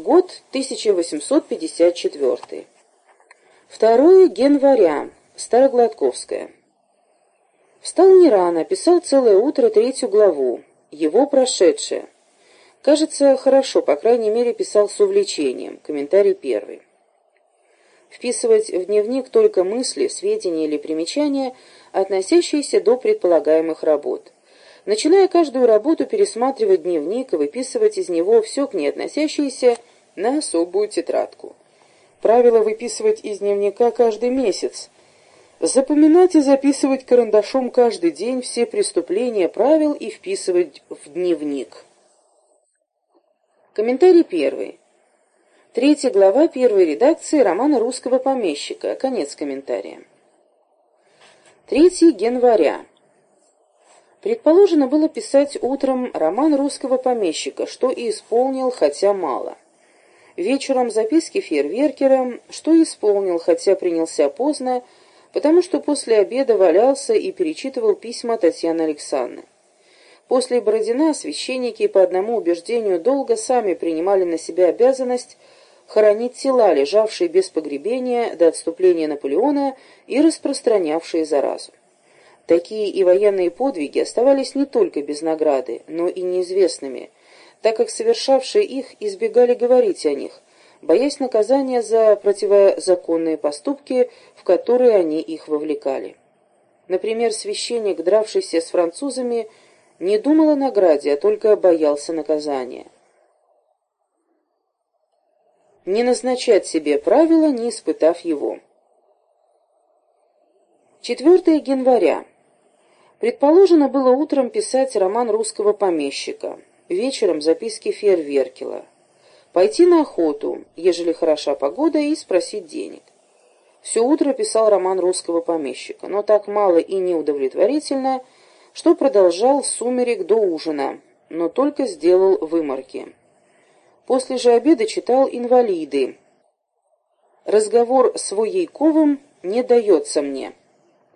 Год 1854. 2 января. Старогладковская. Встал не рано, писал целое утро третью главу. Его прошедшее. Кажется, хорошо, по крайней мере, писал с увлечением. Комментарий первый. Вписывать в дневник только мысли, сведения или примечания, относящиеся до предполагаемых работ. Начиная каждую работу, пересматривать дневник и выписывать из него все к ней относящееся на особую тетрадку. Правило выписывать из дневника каждый месяц. Запоминать и записывать карандашом каждый день все преступления правил и вписывать в дневник. Комментарий первый. Третья глава первой редакции романа «Русского помещика». Конец комментария. 3 января. Предположено было писать утром роман русского помещика, что и исполнил, хотя мало. Вечером записки фейерверкера, что исполнил, хотя принялся поздно, потому что после обеда валялся и перечитывал письма Татьяны Александровны. После Бородина священники по одному убеждению долго сами принимали на себя обязанность хоронить тела, лежавшие без погребения до отступления Наполеона и распространявшие заразу. Такие и военные подвиги оставались не только без награды, но и неизвестными, так как совершавшие их избегали говорить о них, боясь наказания за противозаконные поступки, в которые они их вовлекали. Например, священник, дравшийся с французами, не думал о награде, а только боялся наказания. Не назначать себе правила, не испытав его. 4 января. Предположено было утром писать роман русского помещика, вечером записки Фейерверкела, пойти на охоту, ежели хороша погода, и спросить денег. Все утро писал роман русского помещика, но так мало и неудовлетворительно, что продолжал сумерек до ужина, но только сделал выморки. После же обеда читал «Инвалиды». Разговор с Воейковым не дается мне.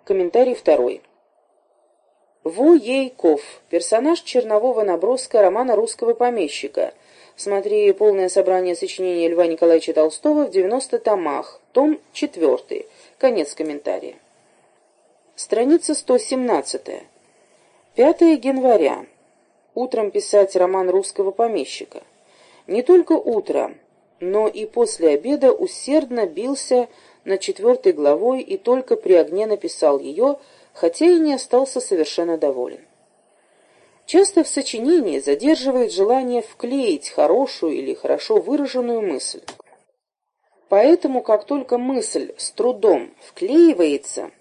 Комментарий второй. Вуейков. Персонаж чернового наброска романа русского помещика. Смотри полное собрание сочинений Льва Николаевича Толстого в 90 томах. Том 4. Конец комментария. Страница 117. 5 января. Утром писать роман русского помещика. Не только утром, но и после обеда усердно бился над четвертой главой и только при огне написал ее – хотя и не остался совершенно доволен. Часто в сочинении задерживает желание вклеить хорошую или хорошо выраженную мысль. Поэтому, как только мысль с трудом вклеивается,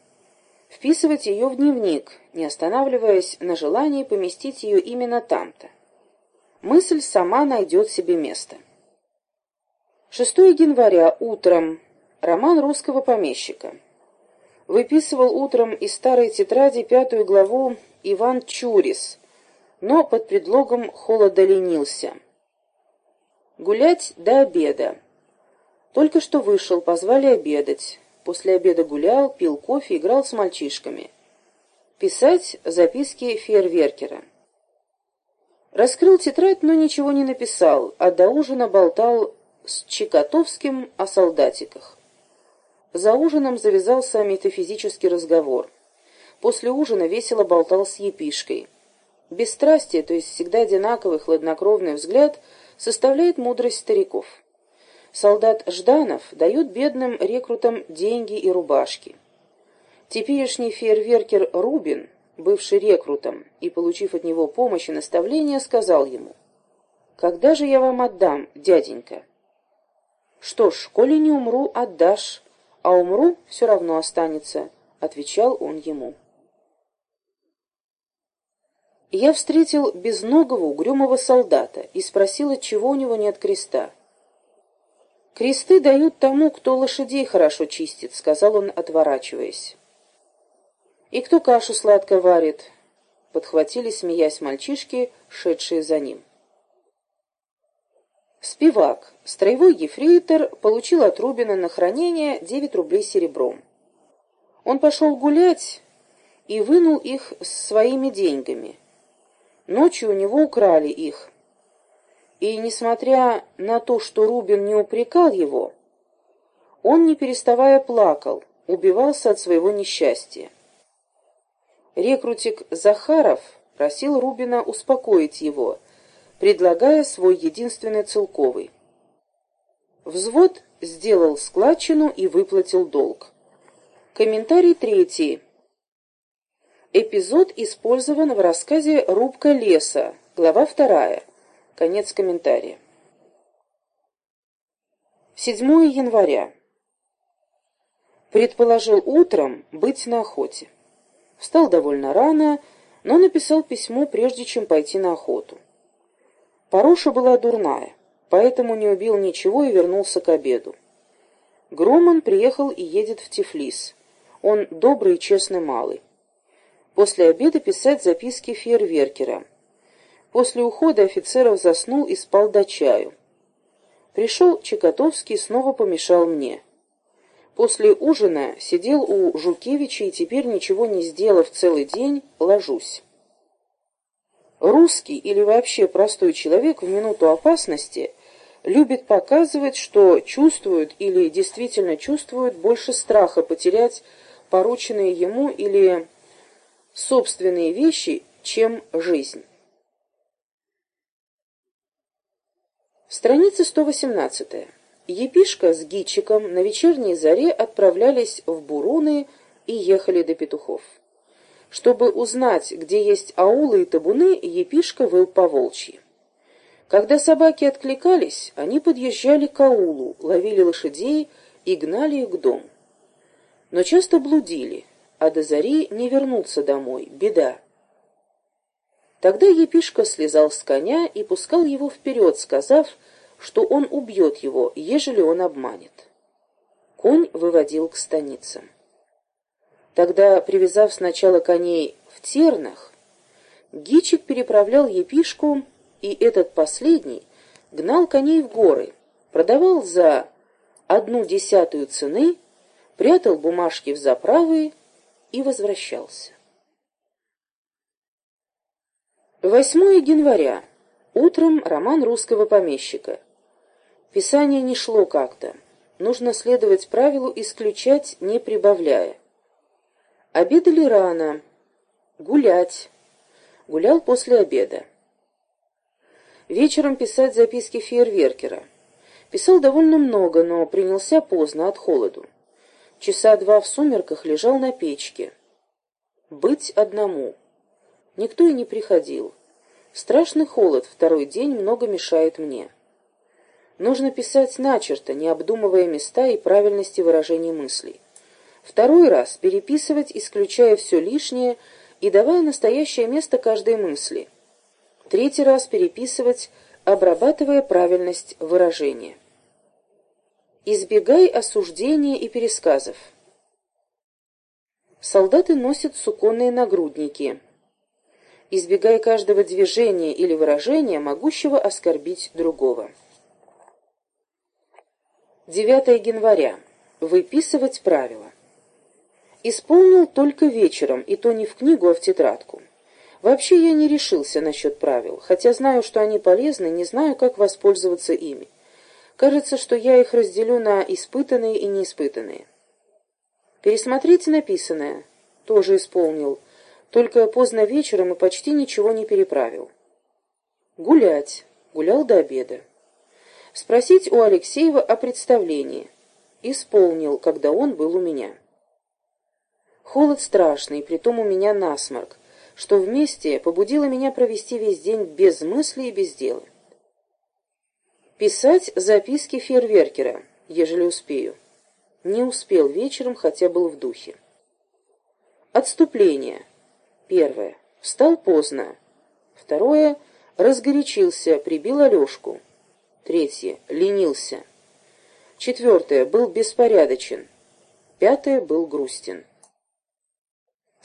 вписывать ее в дневник, не останавливаясь на желании поместить ее именно там-то. Мысль сама найдет себе место. 6 января утром. Роман русского помещика выписывал утром из старой тетради пятую главу Иван Чурис, но под предлогом холода ленился. Гулять до обеда. Только что вышел, позвали обедать. После обеда гулял, пил кофе, играл с мальчишками. Писать записки фейерверкера. Раскрыл тетрадь, но ничего не написал, а до ужина болтал с Чикотовским о солдатиках. За ужином завязался метафизический разговор. После ужина весело болтал с епишкой. Бесстрастие, то есть всегда одинаковый хладнокровный взгляд, составляет мудрость стариков. Солдат Жданов дает бедным рекрутам деньги и рубашки. Теперешний фейерверкер Рубин, бывший рекрутом, и, получив от него помощь и наставление, сказал ему, «Когда же я вам отдам, дяденька?» «Что ж, коли не умру, отдашь», а умру, все равно останется», — отвечал он ему. Я встретил безногого угрюмого солдата и спросил, отчего у него нет креста. «Кресты дают тому, кто лошадей хорошо чистит», — сказал он, отворачиваясь. «И кто кашу сладко варит?» — подхватили, смеясь мальчишки, шедшие за ним. Спивак, строевой ефрейтор, получил от Рубина на хранение 9 рублей серебром. Он пошел гулять и вынул их своими деньгами. Ночью у него украли их. и, несмотря на то, что Рубин не упрекал его, он, не переставая, плакал, убивался от своего несчастья. Рекрутик Захаров просил Рубина успокоить его, предлагая свой единственный целковый. Взвод сделал складчину и выплатил долг. Комментарий третий. Эпизод использован в рассказе «Рубка леса», глава вторая. Конец комментария. 7 января. Предположил утром быть на охоте. Встал довольно рано, но написал письмо, прежде чем пойти на охоту. Пороша была дурная, поэтому не убил ничего и вернулся к обеду. Громан приехал и едет в Тифлис. Он добрый и честный малый. После обеда писать записки фейерверкера. После ухода офицеров заснул и спал до чаю. Пришел Чекотовский, снова помешал мне. После ужина сидел у Жукевича и теперь, ничего не сделав целый день, ложусь. Русский или вообще простой человек в минуту опасности любит показывать, что чувствует или действительно чувствует больше страха потерять порученные ему или собственные вещи, чем жизнь. Страница 118. Епишка с Гитчиком на вечерней заре отправлялись в Буруны и ехали до петухов. Чтобы узнать, где есть аулы и табуны, Епишка выл по волчьи. Когда собаки откликались, они подъезжали к аулу, ловили лошадей и гнали их к дому. Но часто блудили, а до зари не вернуться домой, беда. Тогда Епишка слезал с коня и пускал его вперед, сказав, что он убьет его, ежели он обманет. Конь выводил к станицам. Тогда, привязав сначала коней в тернах, Гичик переправлял епишку, и этот последний гнал коней в горы, продавал за одну десятую цены, прятал бумажки в заправы и возвращался. 8 января. Утром роман русского помещика. Писание не шло как-то. Нужно следовать правилу исключать, не прибавляя. Обедали рано. Гулять. Гулял после обеда. Вечером писать записки фейерверкера. Писал довольно много, но принялся поздно от холоду. Часа два в сумерках лежал на печке. Быть одному. Никто и не приходил. Страшный холод второй день много мешает мне. Нужно писать начерто, не обдумывая места и правильности выражений мыслей. Второй раз переписывать, исключая все лишнее и давая настоящее место каждой мысли. Третий раз переписывать, обрабатывая правильность выражения. Избегай осуждения и пересказов. Солдаты носят суконные нагрудники. Избегай каждого движения или выражения, могущего оскорбить другого. 9 января. Выписывать правила. Исполнил только вечером, и то не в книгу, а в тетрадку. Вообще я не решился насчет правил, хотя знаю, что они полезны, не знаю, как воспользоваться ими. Кажется, что я их разделю на испытанные и неиспытанные. Пересмотреть написанное. Тоже исполнил. Только поздно вечером и почти ничего не переправил. Гулять. Гулял до обеда. Спросить у Алексеева о представлении. Исполнил, когда он был у меня. Холод страшный, притом у меня насморк, что вместе побудило меня провести весь день без мысли и без дела. Писать записки фейерверкера, ежели успею. Не успел вечером, хотя был в духе. Отступление. Первое. Встал поздно. Второе. Разгорячился, прибил Алешку. Третье. Ленился. Четвертое. Был беспорядочен. Пятое. Был грустен.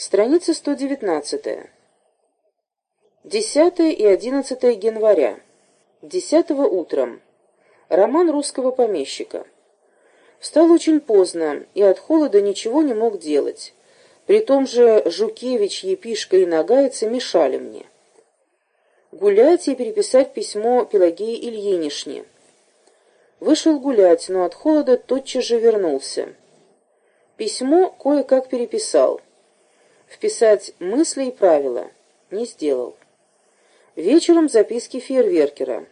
Страница 119. 10 и 11 января. 10 утром. Роман русского помещика. Встал очень поздно и от холода ничего не мог делать. При Притом же Жукевич, Епишка и Нагайцы мешали мне. Гулять и переписать письмо Пелагеи Ильинишне. Вышел гулять, но от холода тотчас же вернулся. Письмо кое-как переписал. Вписать мысли и правила не сделал. Вечером записки фейерверкера.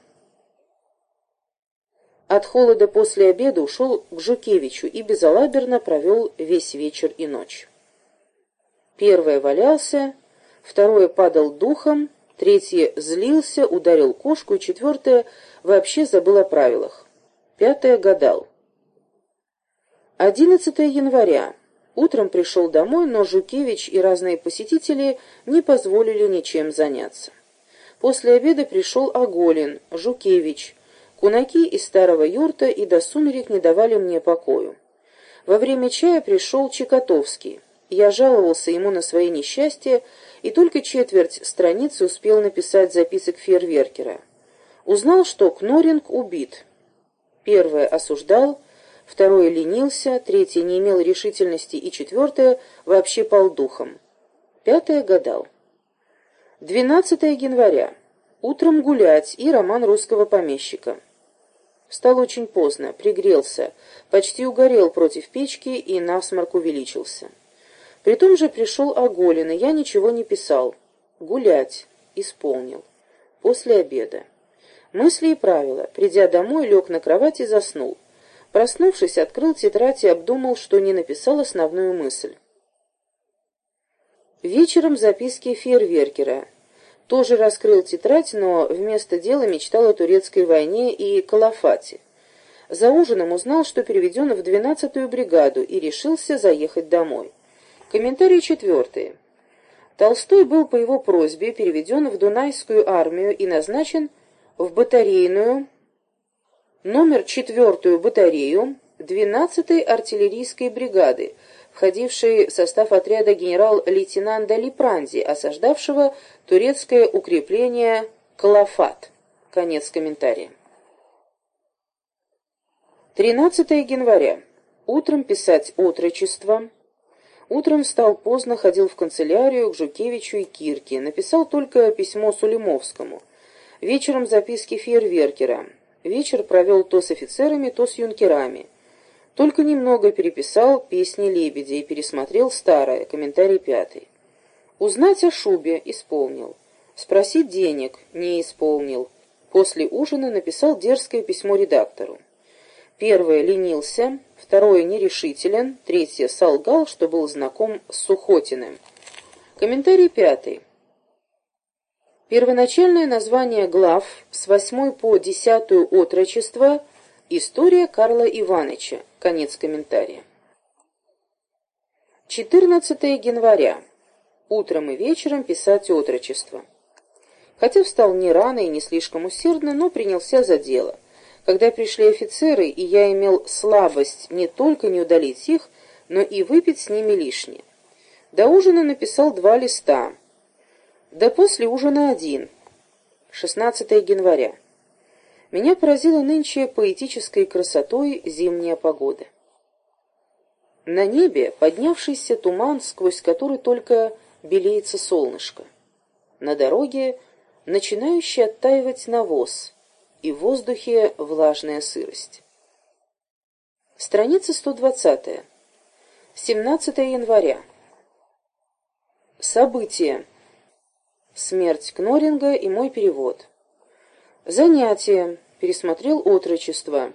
От холода после обеда ушел к Жукевичу и безалаберно провел весь вечер и ночь. Первое валялся, второе падал духом, третье злился, ударил кошку, и четвертое вообще забыл о правилах. Пятое гадал. 11 января. Утром пришел домой, но Жукевич и разные посетители не позволили ничем заняться. После обеда пришел Оголин, Жукевич. Кунаки из старого юрта и до сумерек не давали мне покою. Во время чая пришел Чекотовский. Я жаловался ему на свои несчастья, и только четверть страницы успел написать записок фейерверкера. Узнал, что Кноринг убит. Первое осуждал, второе ленился, третье не имел решительности и четвертое вообще пал духом. Пятое гадал. 12 января. Утром гулять и роман русского помещика. Встал очень поздно, пригрелся, почти угорел против печки и насморк увеличился. При том же пришел Оголин, и я ничего не писал. Гулять. Исполнил. После обеда. Мысли и правила. Придя домой, лег на кровать и заснул. Проснувшись, открыл тетрадь и обдумал, что не написал основную мысль. Вечером записки фейерверкера. Тоже раскрыл тетрадь, но вместо дела мечтал о турецкой войне и калафате. За ужином узнал, что переведен в 12-ю бригаду и решился заехать домой. Комментарий четвертый. Толстой был по его просьбе переведен в Дунайскую армию и назначен в батарейную номер четвертую батарею 12-й артиллерийской бригады, входившей в состав отряда генерал-лейтенанта Липранди, осаждавшего турецкое укрепление Калафат. Конец комментария. 13 января. Утром писать отрочество. Утром встал поздно, ходил в канцелярию к Жукевичу и Кирке. Написал только письмо Сулимовскому. Вечером записки фейерверкера. Вечер провел то с офицерами, то с юнкерами. Только немного переписал песни «Лебедя» и пересмотрел старое, комментарий пятый. Узнать о шубе исполнил. Спросить денег не исполнил. После ужина написал дерзкое письмо редактору. Первое — ленился, второе — нерешителен, третье — солгал, что был знаком с Сухотиным. Комментарий пятый. Первоначальное название глав с восьмой по десятую отрочество «История Карла Иваныча». Конец комментария. 14 января. Утром и вечером писать отрочество. Хотя встал не рано и не слишком усердно, но принялся за дело – когда пришли офицеры, и я имел слабость не только не удалить их, но и выпить с ними лишнее. До ужина написал два листа. Да после ужина один. 16 января. Меня поразила нынче поэтической красотой зимняя погода. На небе поднявшийся туман, сквозь который только белеется солнышко. На дороге начинающий оттаивать навоз — и в воздухе влажная сырость. Страница 120. 17 января. События. Смерть Кноринга и мой перевод. Занятие. Пересмотрел отрочество.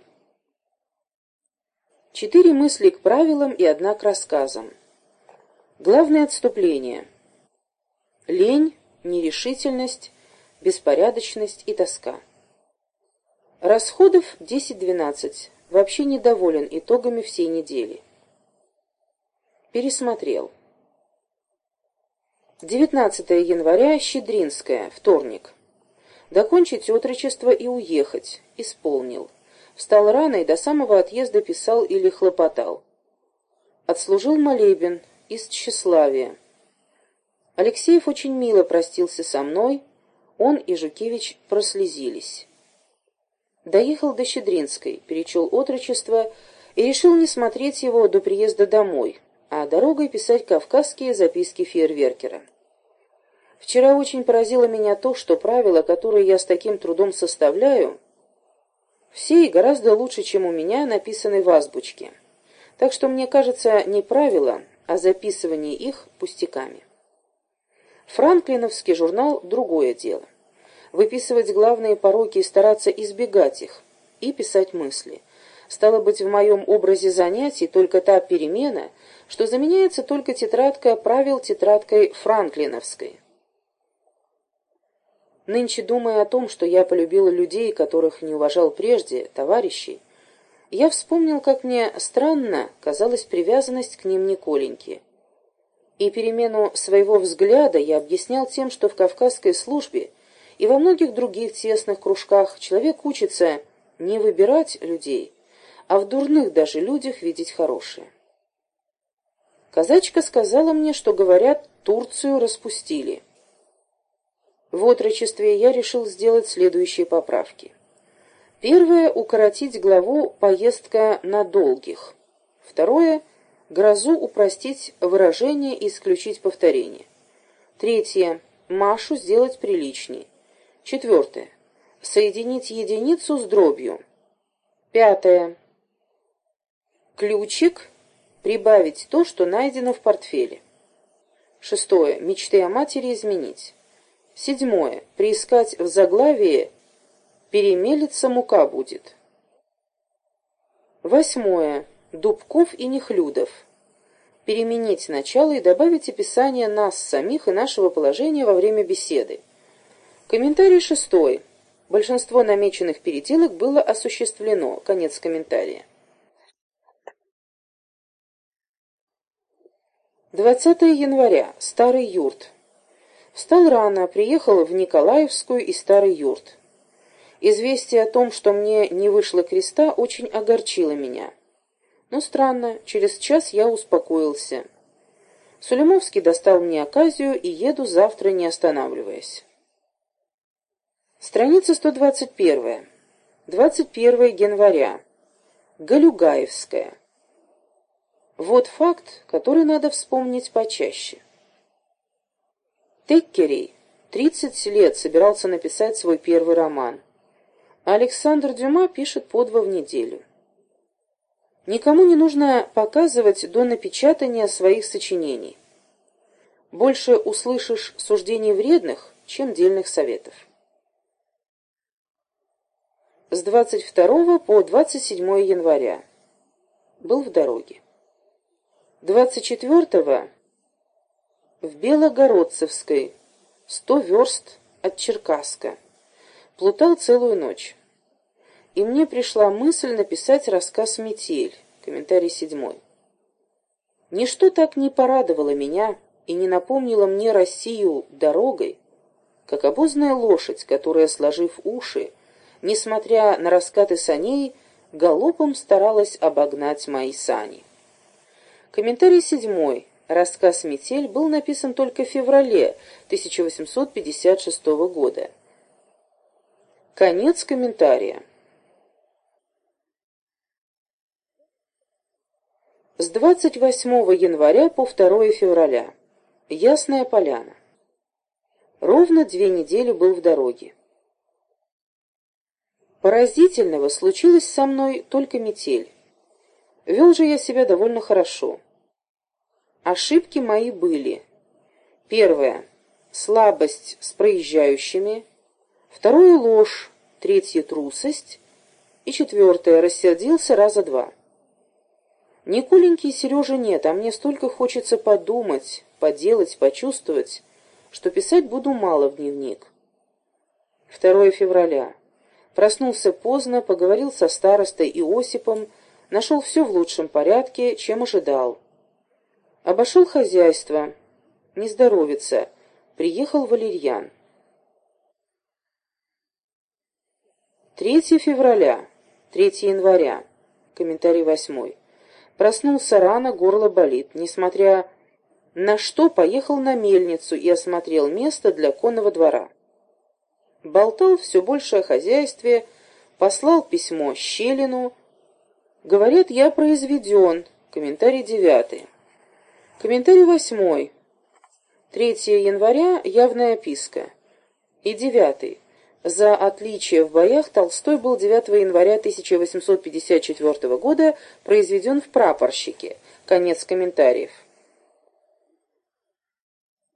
Четыре мысли к правилам и одна к рассказам. Главное отступление. Лень, нерешительность, беспорядочность и тоска. Расходов 10-12. Вообще недоволен итогами всей недели. Пересмотрел. 19 января, Щедринская, вторник. Докончить отрочество и уехать. Исполнил. Встал рано и до самого отъезда писал или хлопотал. Отслужил молебен из тщеславия. Алексеев очень мило простился со мной, он и Жукевич прослезились. Доехал до Щедринской, перечел отрочество и решил не смотреть его до приезда домой, а дорогой писать кавказские записки фейерверкера. Вчера очень поразило меня то, что правила, которые я с таким трудом составляю, все и гораздо лучше, чем у меня, написаны в азбучке. Так что мне кажется не правила, а записывание их пустяками. Франклиновский журнал – другое дело. Выписывать главные пороки и стараться избегать их, и писать мысли. Стало быть, в моем образе занятий только та перемена, что заменяется только тетрадка правил тетрадкой франклиновской. Нынче, думая о том, что я полюбила людей, которых не уважал прежде, товарищей, я вспомнил, как мне странно казалась привязанность к ним Николеньки. И перемену своего взгляда я объяснял тем, что в кавказской службе и во многих других тесных кружках человек учится не выбирать людей, а в дурных даже людях видеть хорошие. Казачка сказала мне, что, говорят, Турцию распустили. В отрочестве я решил сделать следующие поправки. Первое — укоротить главу «Поездка на долгих». Второе — грозу упростить выражение и исключить повторение. Третье — Машу сделать приличней. Четвертое — соединить единицу с дробью. Пятое — ключик — прибавить то, что найдено в портфеле. Шестое — мечты о матери изменить. Седьмое. Приискать в заглавии «Перемелится мука будет». Восьмое. Дубков и Нехлюдов. Переменить начало и добавить описание нас самих и нашего положения во время беседы. Комментарий шестой. Большинство намеченных переделок было осуществлено. Конец комментария. 20 января. Старый юрт. Встал рано, приехал в Николаевскую и Старый Юрт. Известие о том, что мне не вышло креста, очень огорчило меня. Но странно, через час я успокоился. Сулемовский достал мне оказию и еду завтра, не останавливаясь. Страница 121. 21 января. Галюгаевская. Вот факт, который надо вспомнить почаще. Теккерей 30 лет собирался написать свой первый роман. Александр Дюма пишет по два в неделю. Никому не нужно показывать до напечатания своих сочинений. Больше услышишь суждений вредных, чем дельных советов. С 22 по 27 января. Был в дороге. 24 в Белогородцевской, сто верст от Черкасска. Плутал целую ночь. И мне пришла мысль написать рассказ «Метель», комментарий седьмой. Ничто так не порадовало меня и не напомнило мне Россию дорогой, как обозная лошадь, которая, сложив уши, несмотря на раскаты саней, галопом старалась обогнать мои сани. Комментарий седьмой. Рассказ «Метель» был написан только в феврале 1856 года. Конец комментария. С 28 января по 2 февраля. Ясная поляна. Ровно две недели был в дороге. Поразительного случилось со мной только метель. Вел же я себя довольно хорошо. Ошибки мои были. Первое. Слабость с проезжающими. Второе. Ложь. Третье. Трусость. И четвертое. Рассердился раза два. Николеньки и Сережи нет, а мне столько хочется подумать, поделать, почувствовать, что писать буду мало в дневник. 2 февраля. Проснулся поздно, поговорил со старостой Иосипом, нашел все в лучшем порядке, чем ожидал. Обошел хозяйство. Не здоровится. Приехал валерьян. 3 февраля. 3 января. Комментарий восьмой. Проснулся рано, горло болит. Несмотря на что, поехал на мельницу и осмотрел место для конного двора. Болтал все больше о хозяйстве, послал письмо Щелину. Говорят, я произведен. Комментарий девятый. Комментарий восьмой. 3 января – явная описка. И 9. За отличие в боях Толстой был 9 января 1854 года произведен в прапорщике. Конец комментариев.